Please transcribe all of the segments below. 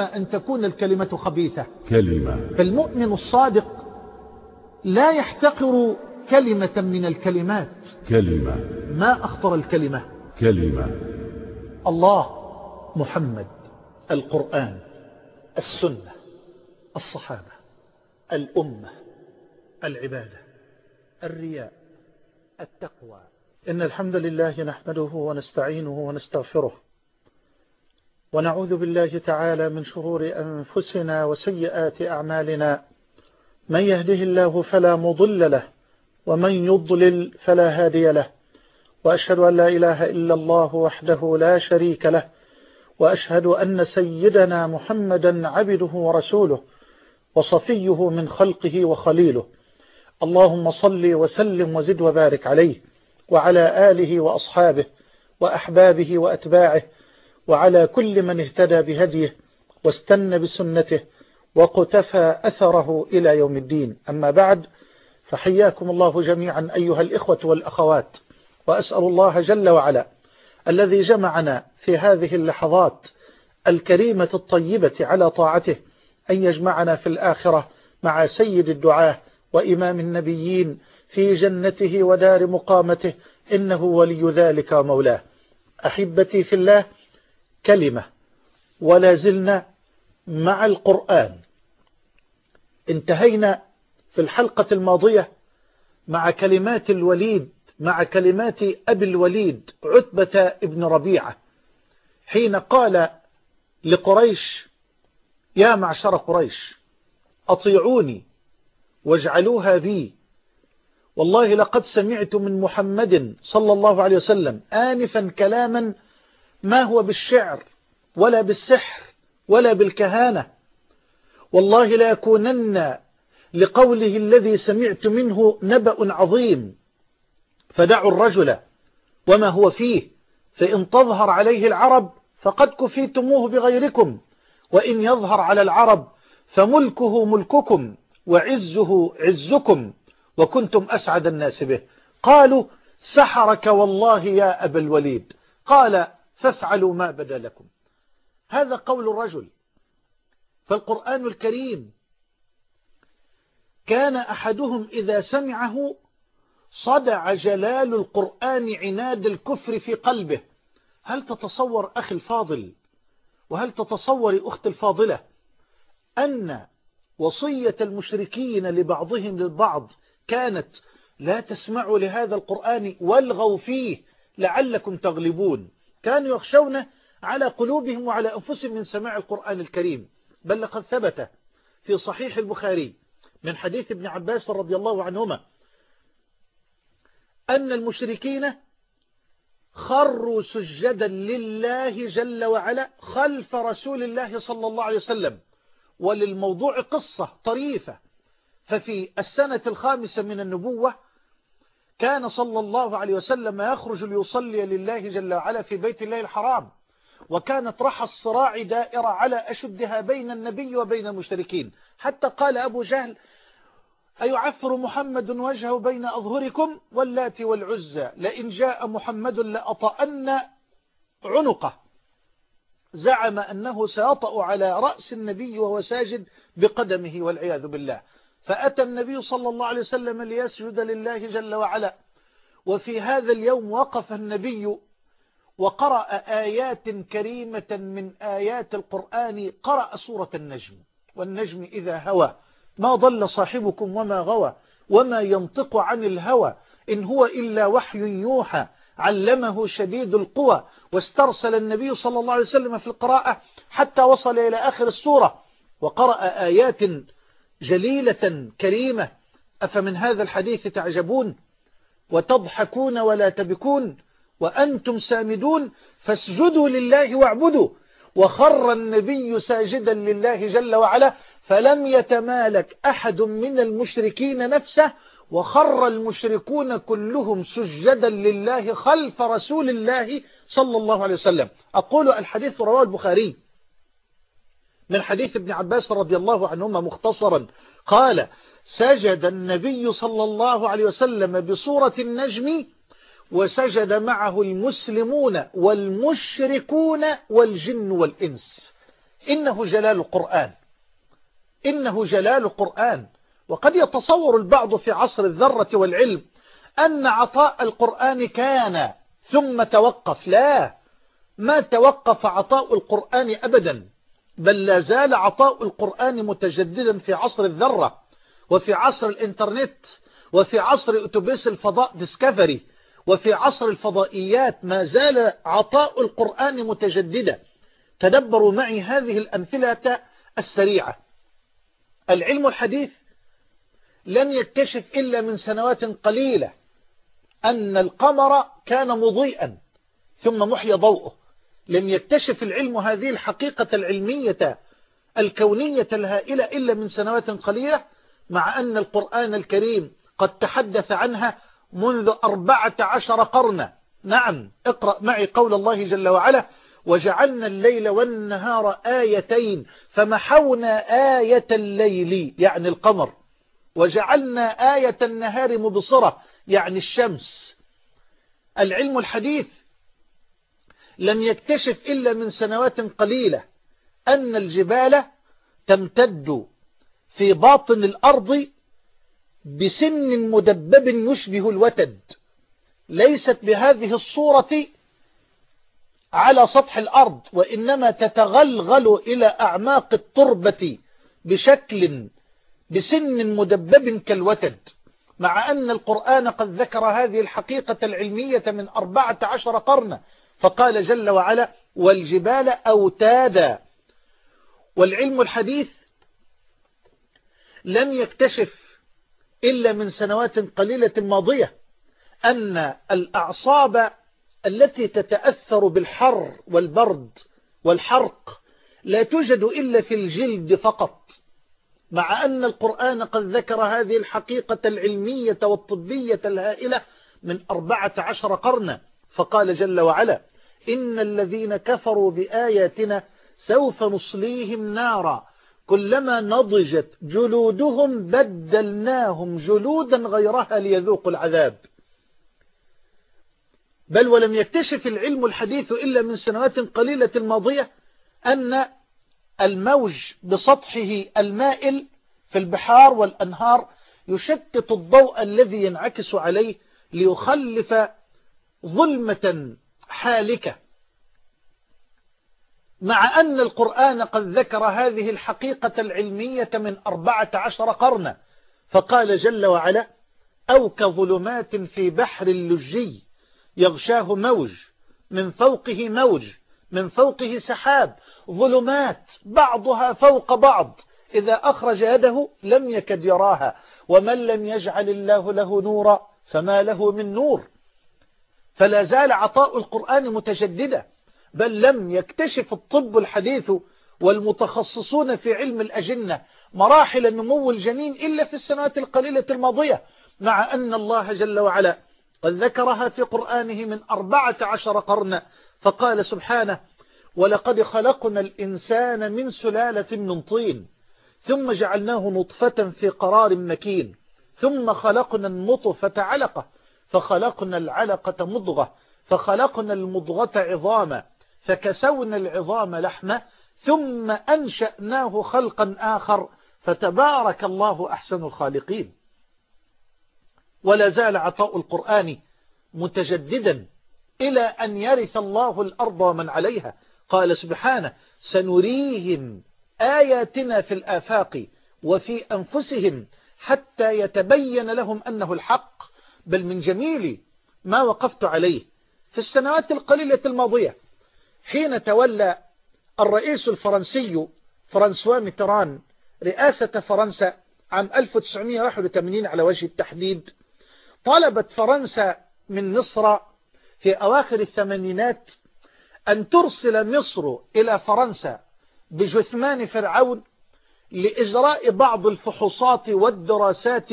أن تكون الكلمة خبيثة. كلمة. فالمؤمن الصادق لا يحتقر كلمة من الكلمات. كلمة. ما أخطر الكلمة؟ كلمة. الله محمد القرآن السنة الصحابة الأمة العبادة الرياء التقوى. إن الحمد لله نحمده ونستعينه ونستغفره ونعوذ بالله تعالى من شرور أنفسنا وسيئات أعمالنا. من يهده الله فلا مضل له ومن يضلل فلا هادي له. وأشهد أن لا إله إلا الله وحده لا شريك له وأشهد أن سيدنا محمدا عبده ورسوله وصفيه من خلقه وخليله. اللهم صل وسلم وزد وبارك عليه وعلى آله وأصحابه وأحبابه وأتباعه وعلى كل من اهتدى بهديه واستنى بسنته وقتفى أثره إلى يوم الدين. أما بعد فحياكم الله جميعا أيها الإخوة والأخوات وأسأل الله جل وعلا الذي جمعنا في هذه اللحظات الكريمة الطيبة على طاعته أن يجمعنا في الآخرة مع سيد الدعاة وإمام النبيين في جنته ودار مقامته إنه ولي ذلك ومولاه أحبتي في الله كلمة. ولا زلنا مع القرآن. انتهينا في الحلقة الماضية مع كلمات الوليد مع كلمات أبي الوليد عتبة ابن ربيعة. حين قال لقريش يا معشر قريش أطيعوني واجعلوها بي. والله لقد سمعت من محمد صلى الله عليه وسلم آنفا كلاما ما هو بالشعر ولا بالسحر ولا بالكهانة؟ والله لا يكونن لقوله الذي سمعت منه نبأ عظيم فدعوا الرجل وما هو فيه فإن تظهر عليه العرب فقد كفيتموه بغيركم وإن يظهر على العرب فملكه ملككم وعزه عزكم وكنتم أسعد الناس به. قالوا سحرك والله يا أبا الوليد. قال فافعلوا ما بدا لكم. هذا قول الرجل. فالقرآن الكريم كان أحدهم إذا سمعه صدع جلال القرآن عناد الكفر في قلبه. هل تتصور أخي الفاضل وهل تتصور أخت الفاضلة أن وصية المشركين لبعضهم للبعض كانت لا تسمعوا لهذا القرآن والغوا فيه لعلكم تغلبون؟ كانوا يخشون على قلوبهم وعلى أنفسهم من سماع القرآن الكريم. بل لقد ثبت في صحيح البخاري من حديث ابن عباس رضي الله عنهما أن المشركين خروا سجدا لله جل وعلا خلف رسول الله صلى الله عليه وسلم. وللموضوع قصة طريفة. ففي السنة الخامسة من النبوة كان صلى الله عليه وسلم يخرج ليصلي لله جل وعلا في بيت الله الحرام. وكانت رحى الصراع دائرة على أشدها بين النبي وبين المشركين. حتى قال أبو جهل أيعفر محمد وجهه بين أظهركم واللات والعزى. لئن جاء محمد لأطأن عنقه. زعم أنه سيطأ على رأس النبي وهو ساجد بقدمه والعياذ بالله. فأتى النبي صلى الله عليه وسلم ليسجد لله جل وعلا. وفي هذا اليوم وقف النبي وقرأ آيات كريمة من آيات القرآن قرأ سورة النجم. والنجم إذا هوى ما ضل صاحبكم وما غوى وما ينطق عن الهوى. إن هو إلا وحي يوحى علمه شديد القوى. واسترسل النبي صلى الله عليه وسلم في القراءة حتى وصل إلى آخر السورة. وقرأ آيات جليلة كريمة. أفمن هذا الحديث تعجبون؟ وتضحكون ولا تبكون؟ وأنتم سامدون؟ فاسجدوا لله واعبدوا. وخر النبي ساجدا لله جل وعلا فلم يتمالك أحد من المشركين نفسه. وخر المشركون كلهم سجدا لله خلف رسول الله صلى الله عليه وسلم. أقول الحديث رواه البخاري. من حديث ابن عباس رضي الله عنهما مختصرا. قال سجد النبي صلى الله عليه وسلم بصورة النجم وسجد معه المسلمون والمشركون والجن والإنس. إنه جلال القرآن. إنه جلال القرآن. وقد يتصور البعض في عصر الذرة والعلم أن عطاء القرآن كان ثم توقف. لا ما توقف عطاء القرآن أبدا. بل لا زال عطاء القرآن متجددا في عصر الذرة وفي عصر الإنترنت وفي عصر أتوبيس الفضاء ديسكفري وفي عصر الفضائيات ما زال عطاء القرآن متجددا. تدبروا معي هذه الأمثلة السريعة. العلم الحديث لم يكتشف إلا من سنوات قليلة أن القمر كان مضيئا ثم محي ضوءه. لم يكتشف العلم هذه الحقيقة العلمية الكونية الهائلة إلا من سنوات قليلة مع أن القرآن الكريم قد تحدث عنها منذ أربعة عشر قرنا. نعم اقرأ معي قول الله جل وعلا وجعلنا الليل والنهار آيتين فمحونا آية الليل يعني القمر. وجعلنا آية النهار مبصرة يعني الشمس. العلم الحديث لم يكتشف إلا من سنوات قليلة أن الجبال تمتد في باطن الأرض بسن مدبب يشبه الوتد. ليست بهذه الصورة على سطح الأرض وإنما تتغلغل إلى أعماق التربة بشكل بسن مدبب كالوتد. مع أن القرآن قد ذكر هذه الحقيقة العلمية من أربعة عشر قرنا فقال جل وعلا والجبال أوتادا. والعلم الحديث لم يكتشف إلا من سنوات قليلة ماضية أن الأعصاب التي تتأثر بالحر والبرد والحرق لا توجد إلا في الجلد فقط مع أن القرآن قد ذكر هذه الحقيقة العلمية والطبية الهائلة من أربعة عشر قرنا. فقال جل وعلا إن الذين كفروا بآياتنا سوف نصليهم نارا كلما نضجت جلودهم بدلناهم جلودا غيرها ليذوقوا العذاب. بل ولم يكتشف العلم الحديث إلا من سنوات قليلة الماضية أن الموج بسطحه المائل في البحار والأنهار يشتت الضوء الذي ينعكس عليه ليخلف ظلمة حالكة. مع أن القرآن قد ذكر هذه الحقيقة العلمية من أربعة عشر قرنا فقال جل وعلا أو كظلمات في بحر اللجي يغشاه موج من فوقه موج من فوقه سحاب. ظلمات بعضها فوق بعض. إذا أخرج يده لم يكد يراها. ومن لم يجعل الله له نورا فما له من نور. فلا زال عطاء القرآن متجددا بل لم يكتشف الطب الحديث والمتخصصون في علم الأجنة مراحل نمو الجنين إلا في السنوات القليلة الماضية مع أن الله جل وعلا قد ذكرها في قرآنه من أربعة عشر قرن فقال سبحانه ولقد خلقنا الإنسان من سلالة من طين ثم جعلناه نطفة في قرار مكين ثم خلقنا النطفة علقة فخلقنا العلقة مضغة فخلقنا المضغة عظاما فكسونا العظام لحمة ثم أنشأناه خلقا آخر فتبارك الله أحسن الخالقين. ولا زال عطاء القرآن متجددا إلى أن يرث الله الأرض ومن عليها. قال سبحانه سنريهم آياتنا في الآفاق وفي أنفسهم حتى يتبين لهم أنه الحق بل من جميل ما وقفت عليه في السنوات القليلة الماضية. حين تولى الرئيس الفرنسي فرانسوا ميتران رئاسة فرنسا عام 1981 على وجه التحديد طلبت فرنسا من مصر في أواخر الثمانينات أن ترسل مصر إلى فرنسا بجثمان فرعون لإجراء بعض الفحوصات والدراسات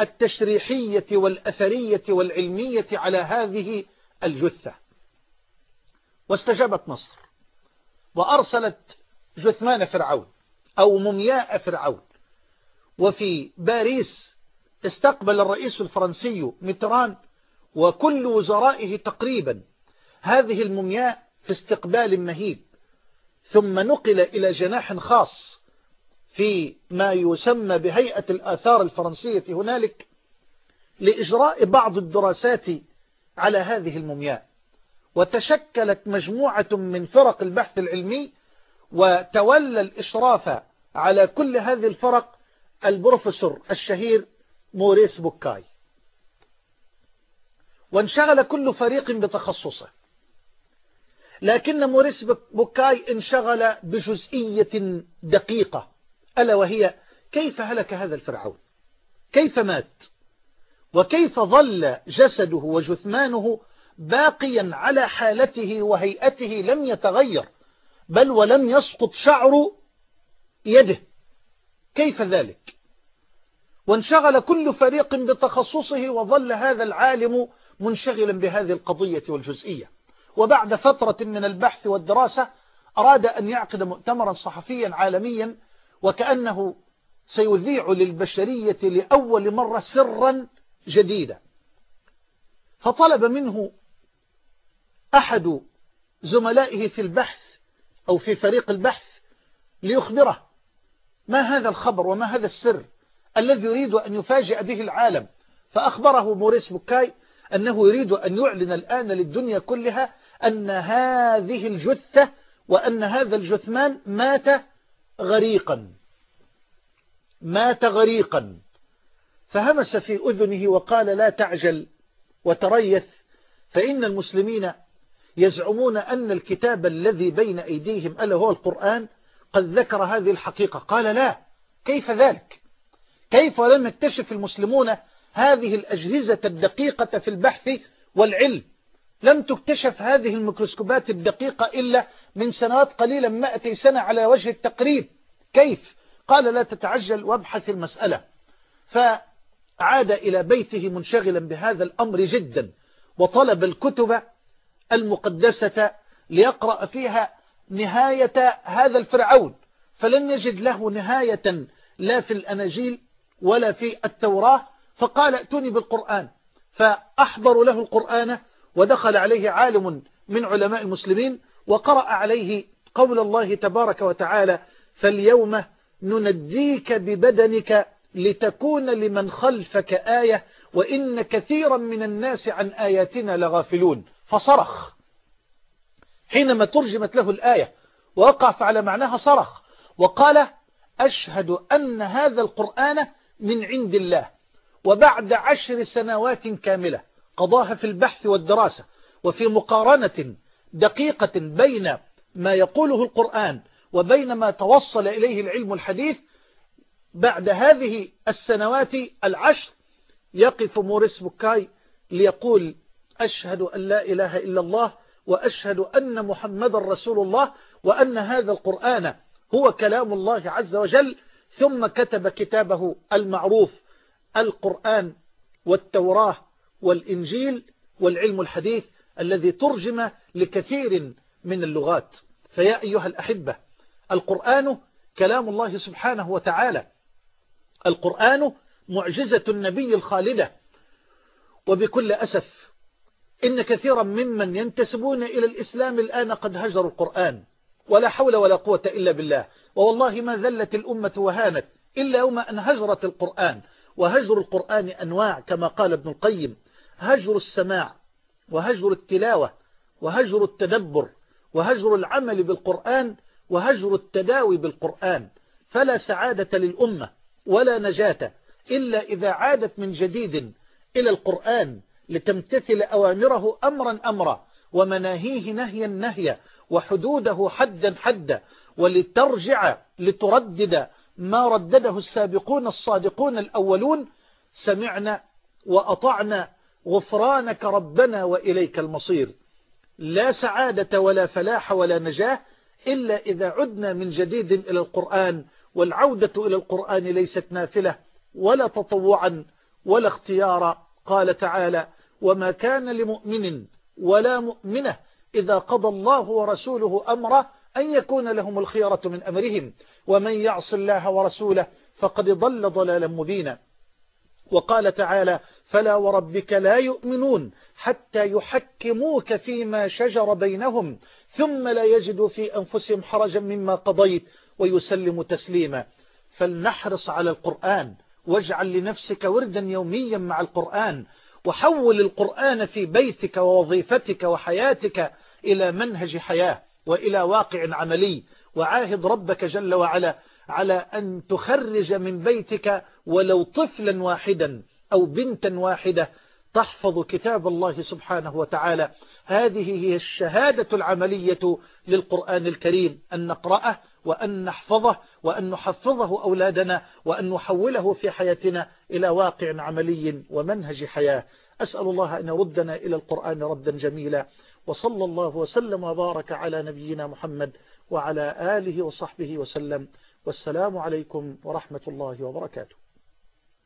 التشريحية والأثرية والعلمية على هذه الجثة. واستجابت مصر وأرسلت جثمان فرعون أو مومياء فرعون. وفي باريس استقبل الرئيس الفرنسي متران وكل وزرائه تقريبا هذه المومياء في استقبال مهيب ثم نقل إلى جناح خاص في ما يسمى بهيئة الآثار الفرنسية هنالك لإجراء بعض الدراسات على هذه المومياء. وتشكلت مجموعة من فرق البحث العلمي وتولى الإشراف على كل هذه الفرق البروفيسور الشهير موريس بوكاي. وانشغل كل فريق بتخصصه. لكن موريس بوكاي انشغل بجزئية دقيقة. ألا وهي كيف هلك هذا الفرعون؟ كيف مات؟ وكيف ظل جسده وجثمانه باقيا على حالته وهيئته لم يتغير بل ولم يسقط شعر يده؟ كيف ذلك؟ وانشغل كل فريق بتخصصه وظل هذا العالم منشغلا بهذه القضية والجزئية. وبعد فترة من البحث والدراسة أراد أن يعقد مؤتمرا صحفيا عالميا وكأنه سيذيع للبشرية لأول مرة سرا جديدا. فطلب منه أحد زملائه في البحث أو في فريق البحث ليخبره ما هذا الخبر وما هذا السر الذي يريد أن يفاجئ به العالم. فأخبره موريس بوكاي أنه يريد أن يعلن الآن للدنيا كلها أن هذه الجثة وأن هذا الجثمان مات غريقا. مات غريقا. فهمس في أذنه وقال لا تعجل وتريث فإن المسلمين يزعمون أن الكتاب الذي بين أيديهم ألا هو القرآن قد ذكر هذه الحقيقة. قال لا كيف ذلك؟ كيف لم يكتشف المسلمون هذه الأجهزة الدقيقة في البحث والعلم؟ لم تكتشف هذه الميكروسكوبات الدقيقة إلا من سنوات قليلة مائتي سنة على وجه التقريب. كيف؟ قال لا تتعجل وابحث المسألة. فعاد إلى بيته منشغلا بهذا الأمر جدا وطلب الكتب المقدسة ليقرأ فيها نهاية هذا الفرعون. فلم يجد له نهاية لا في الأناجيل ولا في التوراة. فقال ائتوني بالقرآن فأحضروا له القرآن ودخل عليه عالم من علماء المسلمين وقرأ عليه قول الله تبارك وتعالى فاليوم ننجيك ببدنك لتكون لمن خلفك آية وإن كثيرا من الناس عن آياتنا لغافلون. فصرخ. حينما ترجمت له الآية ووقف على معناها صرخ وقال أشهد أن هذا القرآن من عند الله وبعد عشر سنوات كاملة قضاها في البحث والدراسة وفي مقارنة دقيقة بين ما يقوله القرآن وبين ما توصل إليه العلم الحديث بعد هذه السنوات العشر يقف موريس بوكاي ليقول أشهد أن لا إله إلا الله وأشهد أن محمد رسول الله وأن هذا القرآن هو كلام الله عز وجل ثم كتب كتابه المعروف القرآن والتوراة والإنجيل والعلم الحديث. الذي ترجم لكثير من اللغات. فيا أيها الأحبة القرآن كلام الله سبحانه وتعالى. القرآن معجزة النبي الخالدة. وبكل أسف إن كثيرا ممن ينتسبون إلى الإسلام الآن قد هجروا القرآن. ولا حول ولا قوة إلا بالله. ووالله ما ذلت الأمة وهانت إلا يوم أن هجرت القرآن. وهجر القرآن أنواع كما قال ابن القيم. هجر السماع وهجر التلاوة وهجر التدبر وهجر العمل بالقرآن وهجر التداوي بالقرآن. فلا سعادة للأمة ولا نجاة إلا إذا عادت من جديد إلى القرآن لتمتثل أوامره أمرا أمرا ومناهيه نهيا نهيا وحدوده حدا حدا ولترجع لتردد ما ردده السابقون الصادقون الأولون. سمعنا وأطعنا غفرانك ربنا وإليك المصير. لا سعادة ولا فلاح ولا نجاة إلا إذا عدنا من جديد إلى القرآن والعودة إلى القرآن ليست نافلة ولا تطوعا ولا اختيارا. قال تعالى وما كان لمؤمن ولا مؤمنة إذا قضى الله ورسوله أمره أن يكون لهم الخيرة من أمرهم ومن يعص الله ورسوله فقد ضل ضلالا مبينا. وقال تعالى فلا وربك لا يؤمنون حتى يحكموك فيما شجر بينهم ثم لا يجدوا في أنفسهم حرجا مما قضيت ويسلم تسليما. فلنحرص على القرآن واجعل لنفسك وردا يوميا مع القرآن وحول القرآن في بيتك ووظيفتك وحياتك إلى منهج حياة وإلى واقع عملي. وعاهد ربك جل وعلا على أن تخرج من بيتك ولو طفلا واحدا. أو بنتا واحدة تحفظ كتاب الله سبحانه وتعالى. هذه هي الشهادة العملية للقرآن الكريم أن نقرأه وأن نحفظه وأن نحفظه أولادنا وأن نحوله في حياتنا إلى واقع عملي ومنهج حياة. أسأل الله أن يردنا إلى القرآن ردا جميلا. وصلى الله وسلم وبارك على نبينا محمد وعلى آله وصحبه وسلم. والسلام عليكم ورحمة الله وبركاته.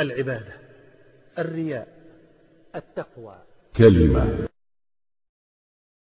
العبادة الرياء التقوى. كلمة.